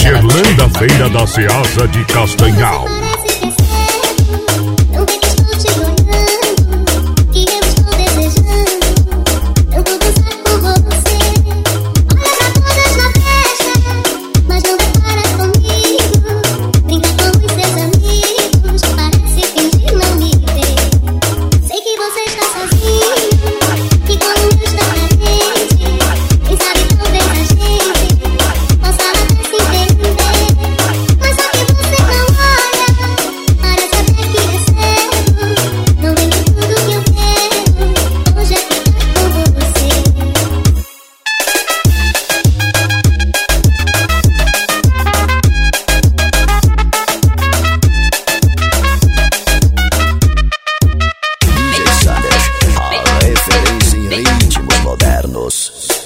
Gerlanda Feira da Ceasa de Castanhal. escucharnos.